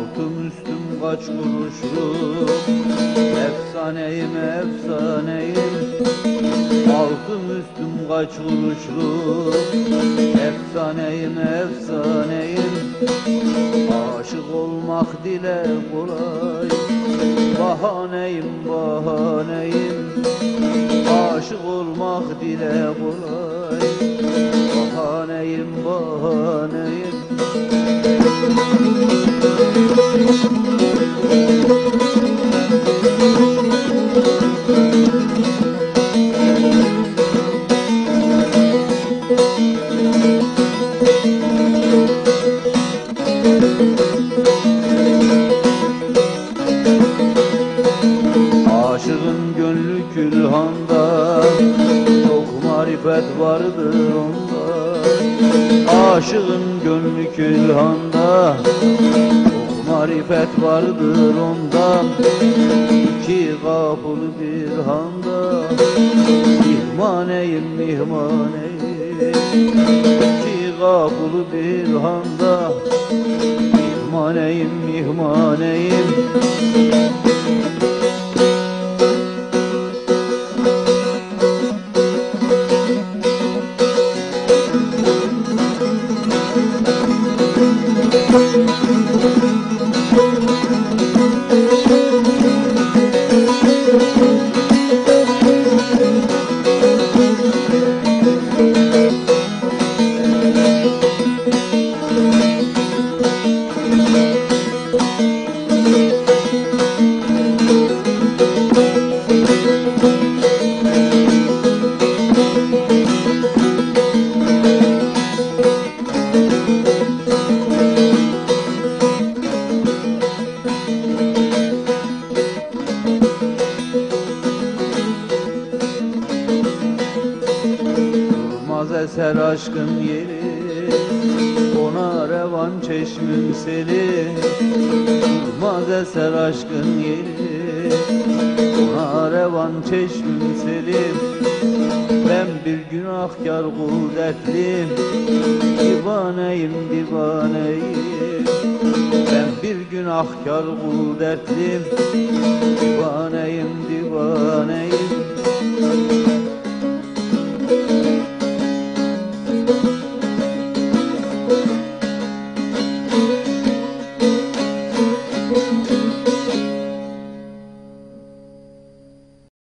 Altın üstüm kaç kuruşluk Efsaneyim efsaneyim. Altın üstüm kaç kuruşluk Efsaneyim efsaneyim. Aşık olmak dile kolay. Bahaneyim bahaneyim. Aşık olmak dile kolay. Bahaneyim bahaneyim Aşığın gönlü külhanda Çok marifet vardır onda. Aşığın gönlü külhanda Çok marifet vardır onda. İki kapılı bir handa. Mihmaneyim mihmaneyim. İki kapılı bir handa. Mihmaneyim mihmaneyim Eser aşkın yeri Ona revan çeşmim seli Durmaz eser aşkın yeri Ona revan çeşmim seli Ben bir günahkar kul dertliyim Divaneyim divaneyim. Ben bir günahkar kul dertliyim Divaneyim divaneyim